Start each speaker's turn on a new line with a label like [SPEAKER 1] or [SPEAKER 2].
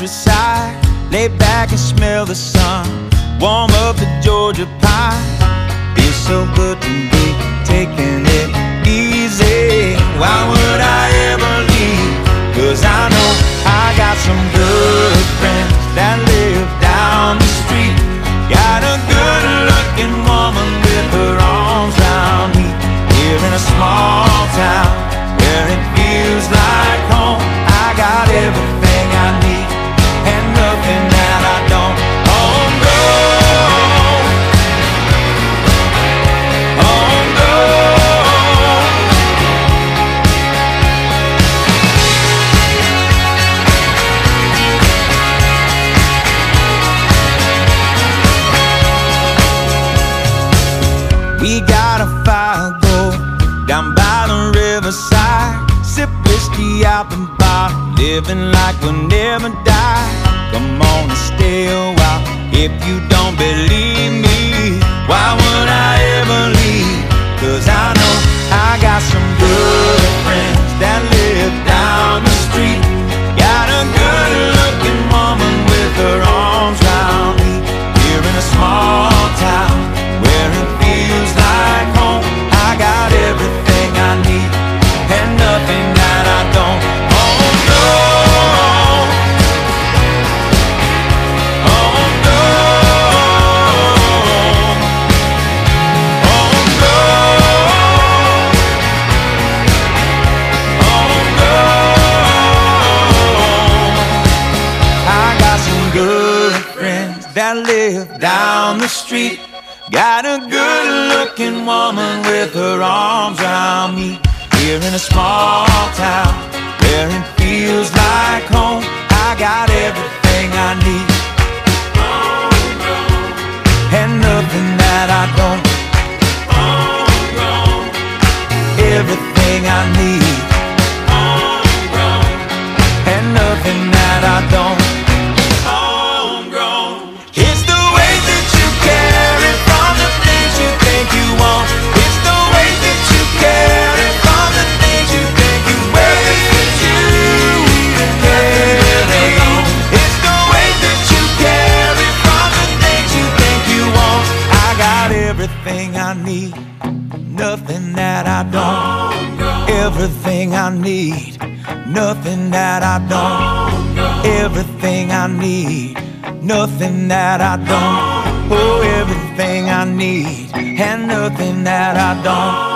[SPEAKER 1] countryside Lay back and smell the sun. Warm up the Georgia pie. Feels so good to We got a fire go down by the riverside. Sip whiskey out the bottle, living like we'll never die. Come on and stay a while if you don't believe me. Why would I ever leave? Cause I know I got some that live down the street. Got a good looking woman with her arms around me. Here in a small town where it feels like home. I got everything I need. And nothing that I don't. Everything I need. And nothing that I don't. Everything I need, nothing that I don't. Everything I need, nothing that I don't. Everything I need, nothing that I don't. Oh, everything I need, and nothing that I don't.